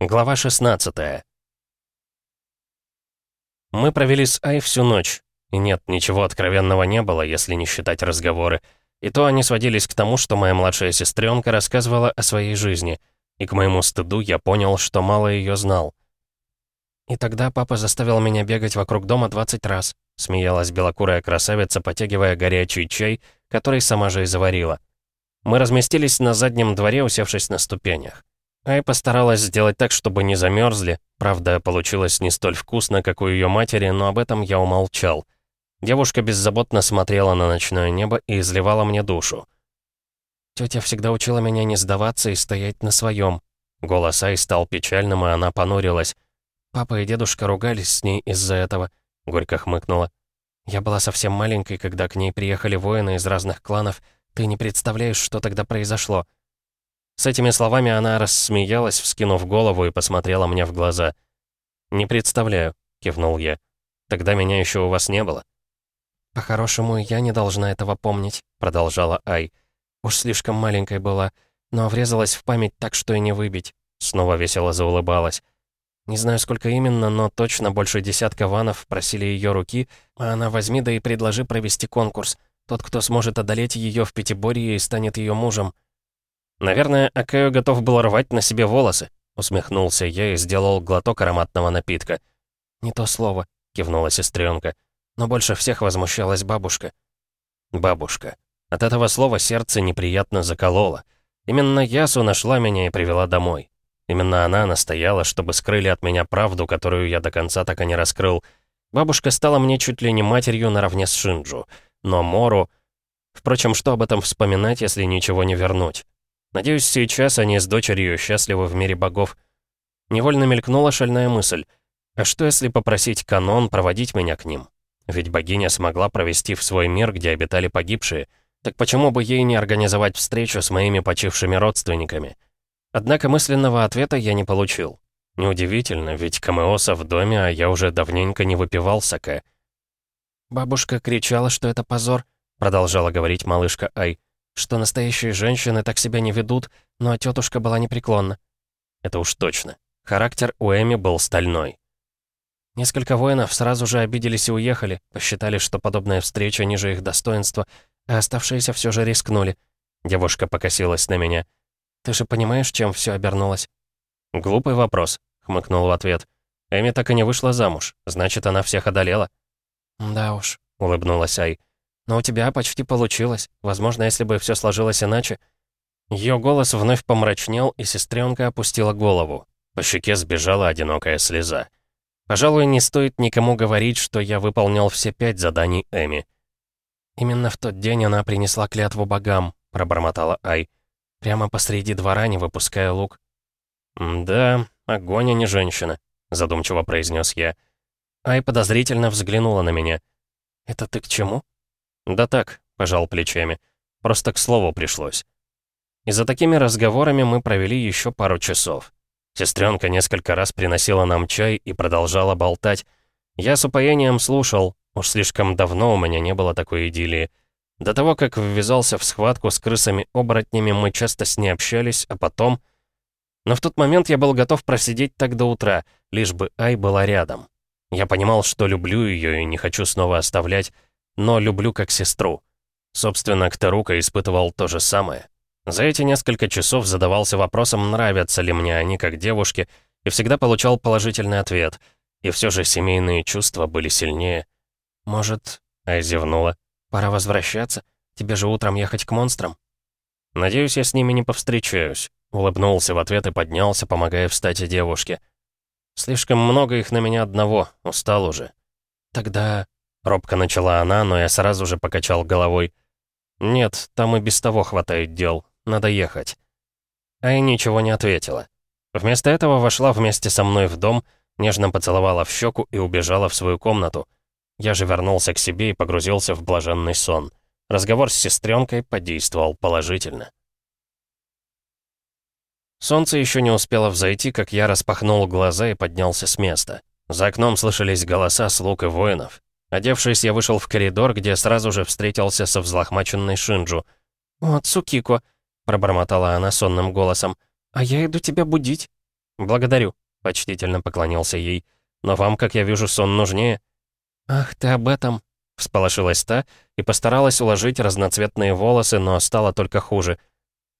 Глава 16 Мы провели с Ай всю ночь. И нет, ничего откровенного не было, если не считать разговоры. И то они сводились к тому, что моя младшая сестренка рассказывала о своей жизни. И к моему стыду я понял, что мало ее знал. «И тогда папа заставил меня бегать вокруг дома 20 раз», смеялась белокурая красавица, потягивая горячий чай, который сама же и заварила. Мы разместились на заднем дворе, усевшись на ступенях. Ай постаралась сделать так, чтобы не замерзли. Правда, получилось не столь вкусно, как у ее матери, но об этом я умолчал. Девушка беззаботно смотрела на ночное небо и изливала мне душу. Тетя всегда учила меня не сдаваться и стоять на своем. Голос Ай стал печальным, и она понурилась. Папа и дедушка ругались с ней из-за этого. Горько хмыкнула. Я была совсем маленькой, когда к ней приехали воины из разных кланов. Ты не представляешь, что тогда произошло. С этими словами она рассмеялась, вскинув голову и посмотрела мне в глаза. «Не представляю», — кивнул я. «Тогда меня еще у вас не было». «По-хорошему, я не должна этого помнить», — продолжала Ай. «Уж слишком маленькой была, но врезалась в память так, что и не выбить». Снова весело заулыбалась. Не знаю, сколько именно, но точно больше десятка ванов просили ее руки, а она возьми да и предложи провести конкурс. Тот, кто сможет одолеть ее в пятиборье и станет ее мужем. «Наверное, Акаю готов был рвать на себе волосы», — усмехнулся я и сделал глоток ароматного напитка. «Не то слово», — кивнула сестренка. Но больше всех возмущалась бабушка. «Бабушка». От этого слова сердце неприятно закололо. Именно Ясу нашла меня и привела домой. Именно она настояла, чтобы скрыли от меня правду, которую я до конца так и не раскрыл. Бабушка стала мне чуть ли не матерью наравне с Шинджу. Но Мору... Впрочем, что об этом вспоминать, если ничего не вернуть? Надеюсь, сейчас они с дочерью счастливы в мире богов. Невольно мелькнула шальная мысль. А что если попросить канон проводить меня к ним? Ведь богиня смогла провести в свой мир, где обитали погибшие. Так почему бы ей не организовать встречу с моими почившими родственниками? Однако мысленного ответа я не получил. Неудивительно, ведь Камеоса в доме, а я уже давненько не выпивал саке. «Бабушка кричала, что это позор», — продолжала говорить малышка Ай что настоящие женщины так себя не ведут, но тетушка была непреклонна. Это уж точно. Характер у Эми был стальной. Несколько воинов сразу же обиделись и уехали, посчитали, что подобная встреча ниже их достоинства, а оставшиеся все же рискнули. Девушка покосилась на меня. «Ты же понимаешь, чем все обернулось?» «Глупый вопрос», — хмыкнул в ответ. «Эми так и не вышла замуж, значит, она всех одолела». «Да уж», — улыбнулась Ай. Но у тебя почти получилось. Возможно, если бы все сложилось иначе. Ее голос вновь помрачнел, и сестренка опустила голову. По щеке сбежала одинокая слеза. Пожалуй, не стоит никому говорить, что я выполнял все пять заданий Эми. «Именно в тот день она принесла клятву богам», — пробормотала Ай. «Прямо посреди двора, не выпуская лук». «Да, огонь, а не женщина», — задумчиво произнес я. Ай подозрительно взглянула на меня. «Это ты к чему?» «Да так», — пожал плечами. «Просто к слову пришлось». И за такими разговорами мы провели еще пару часов. Сестренка несколько раз приносила нам чай и продолжала болтать. Я с упоением слушал, уж слишком давно у меня не было такой идиллии. До того, как ввязался в схватку с крысами-оборотнями, мы часто с ней общались, а потом... Но в тот момент я был готов просидеть так до утра, лишь бы Ай была рядом. Я понимал, что люблю ее и не хочу снова оставлять, но люблю как сестру. Собственно, Ктарука испытывал то же самое. За эти несколько часов задавался вопросом, нравятся ли мне они как девушки, и всегда получал положительный ответ. И все же семейные чувства были сильнее. «Может...» — Ай зевнула. «Пора возвращаться? Тебе же утром ехать к монстрам?» «Надеюсь, я с ними не повстречаюсь», — улыбнулся в ответ и поднялся, помогая встать девушке. «Слишком много их на меня одного, устал уже». «Тогда...» Робко начала она, но я сразу же покачал головой. «Нет, там и без того хватает дел. Надо ехать». Ай ничего не ответила. Вместо этого вошла вместе со мной в дом, нежно поцеловала в щеку и убежала в свою комнату. Я же вернулся к себе и погрузился в блаженный сон. Разговор с сестренкой подействовал положительно. Солнце еще не успело взойти, как я распахнул глаза и поднялся с места. За окном слышались голоса слуг и воинов. Одевшись, я вышел в коридор, где сразу же встретился со взлохмаченной Шинджу. «О, Цукико!» — пробормотала она сонным голосом. «А я иду тебя будить». «Благодарю», — почтительно поклонился ей. «Но вам, как я вижу, сон нужнее». «Ах, ты об этом», — всполошилась та и постаралась уложить разноцветные волосы, но стало только хуже.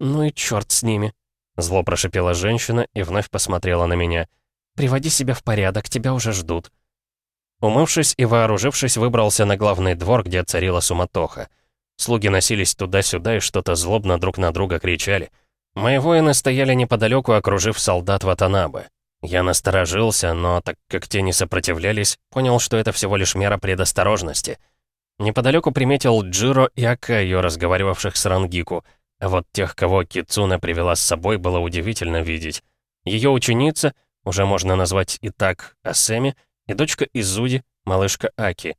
«Ну и черт с ними», — зло прошипела женщина и вновь посмотрела на меня. «Приводи себя в порядок, тебя уже ждут». Умывшись и вооружившись, выбрался на главный двор, где царила суматоха. Слуги носились туда-сюда и что-то злобно друг на друга кричали. Мои воины стояли неподалеку, окружив солдат Ватанабы. Я насторожился, но так как те не сопротивлялись, понял, что это всего лишь мера предосторожности. Неподалеку приметил Джиро и Акайо, разговаривавших с Рангику, а вот тех, кого Кицуна привела с собой, было удивительно видеть. Ее ученица, уже можно назвать и так Асеми, и дочка Изуди, малышка Аки.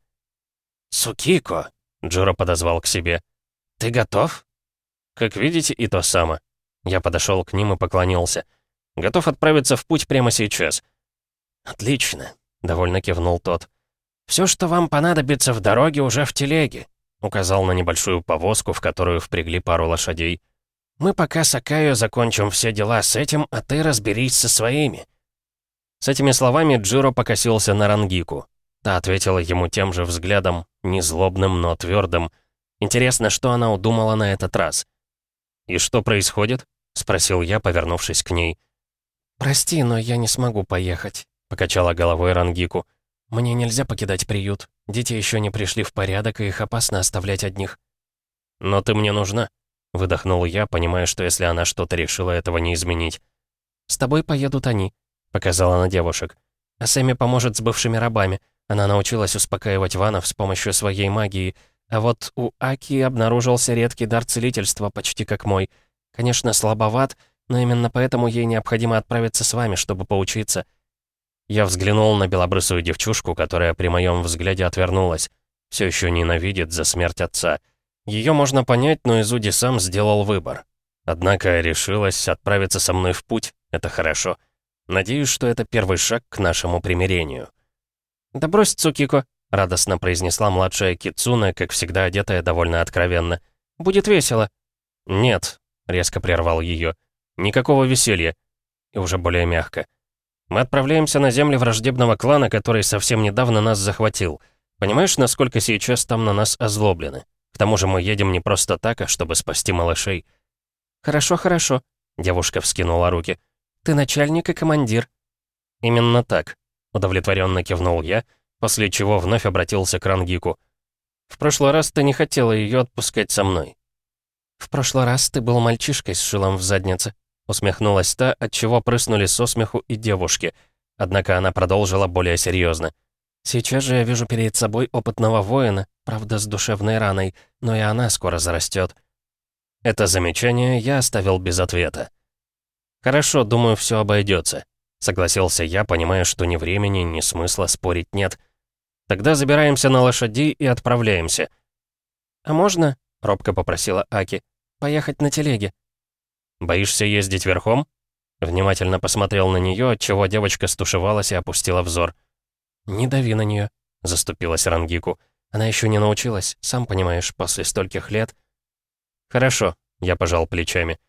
«Сукико!» — Джиро подозвал к себе. «Ты готов?» «Как видите, и то само». Я подошел к ним и поклонился. «Готов отправиться в путь прямо сейчас». «Отлично», — довольно кивнул тот. «Все, что вам понадобится в дороге, уже в телеге», — указал на небольшую повозку, в которую впрягли пару лошадей. «Мы пока с Акаю закончим все дела с этим, а ты разберись со своими». С этими словами Джиро покосился на Рангику. Та ответила ему тем же взглядом, не злобным, но твердым. Интересно, что она удумала на этот раз. «И что происходит?» — спросил я, повернувшись к ней. «Прости, но я не смогу поехать», — покачала головой Рангику. «Мне нельзя покидать приют. Дети еще не пришли в порядок, и их опасно оставлять одних». «Но ты мне нужна», — выдохнул я, понимая, что если она что-то решила, этого не изменить. «С тобой поедут они», показала на девушек. «А Сэмми поможет с бывшими рабами. Она научилась успокаивать ванов с помощью своей магии. А вот у Аки обнаружился редкий дар целительства, почти как мой. Конечно, слабоват, но именно поэтому ей необходимо отправиться с вами, чтобы поучиться». Я взглянул на белобрысую девчушку, которая при моем взгляде отвернулась. Все еще ненавидит за смерть отца. Ее можно понять, но Изуди сам сделал выбор. Однако решилась отправиться со мной в путь. Это хорошо. Надеюсь, что это первый шаг к нашему примирению. «Да брось, Цукико», — радостно произнесла младшая Кицуна, как всегда одетая довольно откровенно. «Будет весело». «Нет», — резко прервал ее. «Никакого веселья». И уже более мягко. «Мы отправляемся на земли враждебного клана, который совсем недавно нас захватил. Понимаешь, насколько сейчас там на нас озлоблены? К тому же мы едем не просто так, а чтобы спасти малышей». «Хорошо, хорошо», — девушка вскинула руки. Ты начальник и командир». «Именно так», — удовлетворенно кивнул я, после чего вновь обратился к Рангику. «В прошлый раз ты не хотела ее отпускать со мной». «В прошлый раз ты был мальчишкой с шилом в заднице», — усмехнулась та, отчего прыснули со смеху и девушки. Однако она продолжила более серьезно. «Сейчас же я вижу перед собой опытного воина, правда, с душевной раной, но и она скоро зарастет». Это замечание я оставил без ответа. «Хорошо, думаю, все обойдется», — согласился я, понимая, что ни времени, ни смысла спорить нет. «Тогда забираемся на лошадей и отправляемся». «А можно?» — робко попросила Аки. «Поехать на телеге». «Боишься ездить верхом?» Внимательно посмотрел на нее, отчего девочка стушевалась и опустила взор. «Не дави на нее», — заступилась Рангику. «Она еще не научилась, сам понимаешь, после стольких лет». «Хорошо», — я пожал плечами.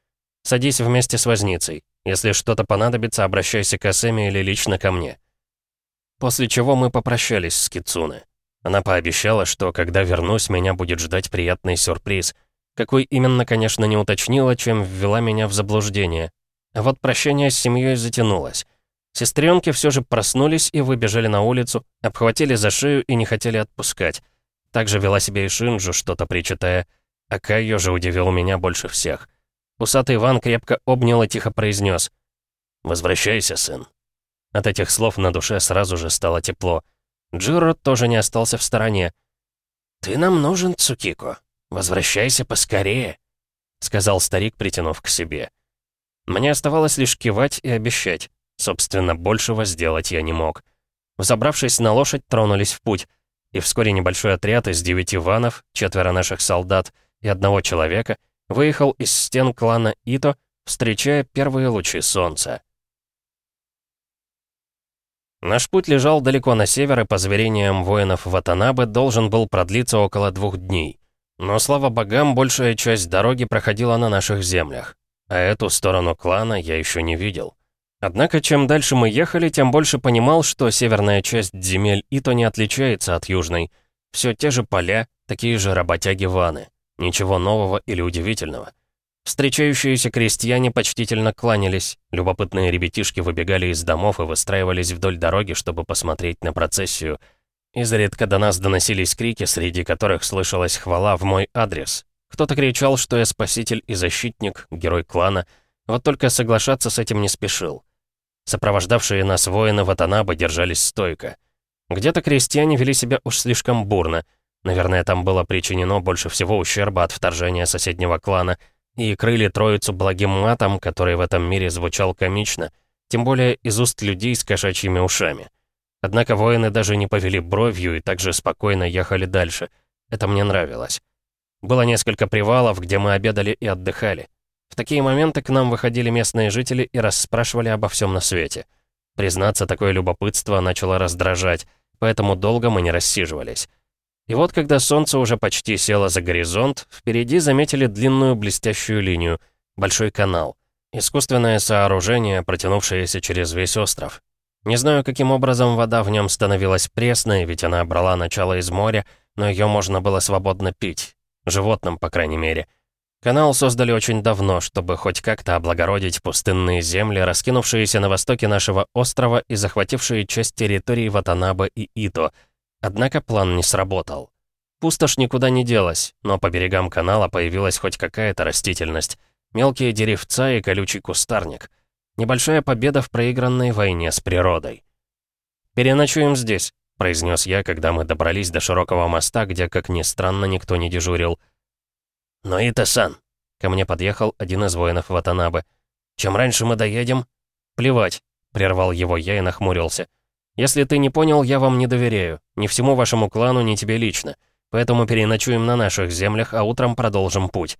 Садись вместе с возницей. Если что-то понадобится, обращайся к Асеме или лично ко мне». После чего мы попрощались с Кицуне. Она пообещала, что когда вернусь, меня будет ждать приятный сюрприз. Какой именно, конечно, не уточнила, чем ввела меня в заблуждение. А вот прощание с семьей затянулось. Сестренки все же проснулись и выбежали на улицу, обхватили за шею и не хотели отпускать. Также вела себя и Шинджу, что-то причитая. А Кайо же удивил меня больше всех. Усатый Иван крепко обнял и тихо произнес. «Возвращайся, сын». От этих слов на душе сразу же стало тепло. Джиро тоже не остался в стороне. «Ты нам нужен, Цукико. Возвращайся поскорее», — сказал старик, притянув к себе. Мне оставалось лишь кивать и обещать. Собственно, большего сделать я не мог. Взобравшись на лошадь, тронулись в путь. И вскоре небольшой отряд из девяти ванов, четверо наших солдат и одного человека — выехал из стен клана Ито, встречая первые лучи солнца. Наш путь лежал далеко на север, и по заверениям воинов Ватанабе должен был продлиться около двух дней. Но, слава богам, большая часть дороги проходила на наших землях. А эту сторону клана я еще не видел. Однако, чем дальше мы ехали, тем больше понимал, что северная часть земель Ито не отличается от южной. Все те же поля, такие же работяги-ваны. Ничего нового или удивительного. Встречающиеся крестьяне почтительно кланялись, любопытные ребятишки выбегали из домов и выстраивались вдоль дороги, чтобы посмотреть на процессию. Изредка до нас доносились крики, среди которых слышалась хвала в мой адрес. Кто-то кричал, что я спаситель и защитник, герой клана, вот только соглашаться с этим не спешил. Сопровождавшие нас воины Ватанабы держались стойко. Где-то крестьяне вели себя уж слишком бурно. Наверное, там было причинено больше всего ущерба от вторжения соседнего клана, и крыли троицу благим матом, который в этом мире звучал комично, тем более из уст людей с кошачьими ушами. Однако воины даже не повели бровью и также спокойно ехали дальше. Это мне нравилось. Было несколько привалов, где мы обедали и отдыхали. В такие моменты к нам выходили местные жители и расспрашивали обо всем на свете. Признаться, такое любопытство начало раздражать, поэтому долго мы не рассиживались. И вот, когда солнце уже почти село за горизонт, впереди заметили длинную блестящую линию, большой канал. Искусственное сооружение, протянувшееся через весь остров. Не знаю, каким образом вода в нем становилась пресной, ведь она брала начало из моря, но ее можно было свободно пить. Животным, по крайней мере. Канал создали очень давно, чтобы хоть как-то облагородить пустынные земли, раскинувшиеся на востоке нашего острова и захватившие часть территории Ватанаба и Ито. Однако план не сработал. Пустошь никуда не делась, но по берегам канала появилась хоть какая-то растительность. Мелкие деревца и колючий кустарник. Небольшая победа в проигранной войне с природой. «Переночуем здесь», — произнес я, когда мы добрались до широкого моста, где, как ни странно, никто не дежурил — «Но Ита-сан!» Ко мне подъехал один из воинов Ватанабы. «Чем раньше мы доедем...» «Плевать», — прервал его я и нахмурился. «Если ты не понял, я вам не доверяю. Ни всему вашему клану, ни тебе лично. Поэтому переночуем на наших землях, а утром продолжим путь».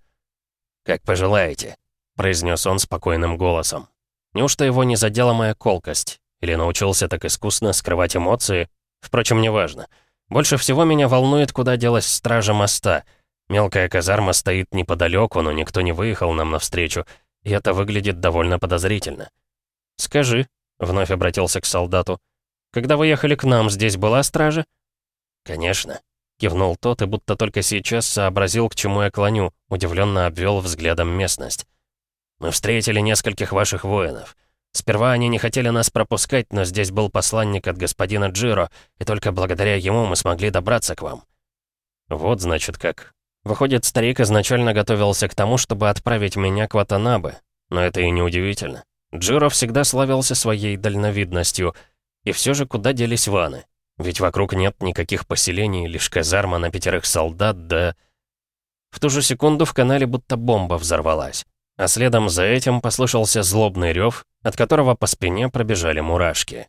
«Как пожелаете», — произнес он спокойным голосом. Неужто его не задела моя колкость? Или научился так искусно скрывать эмоции? Впрочем, неважно. Больше всего меня волнует, куда делась стража моста — Мелкая казарма стоит неподалеку, но никто не выехал нам навстречу, и это выглядит довольно подозрительно. «Скажи», — вновь обратился к солдату, «когда вы ехали к нам, здесь была стража?» «Конечно», — кивнул тот и будто только сейчас сообразил, к чему я клоню, удивленно обвел взглядом местность. «Мы встретили нескольких ваших воинов. Сперва они не хотели нас пропускать, но здесь был посланник от господина Джиро, и только благодаря ему мы смогли добраться к вам». «Вот, значит, как. Выходит, старик изначально готовился к тому, чтобы отправить меня к Ватанабе. Но это и не удивительно. Джиро всегда славился своей дальновидностью. И все же куда делись ваны? Ведь вокруг нет никаких поселений, лишь казарма на пятерых солдат, да... В ту же секунду в канале будто бомба взорвалась. А следом за этим послышался злобный рев, от которого по спине пробежали мурашки.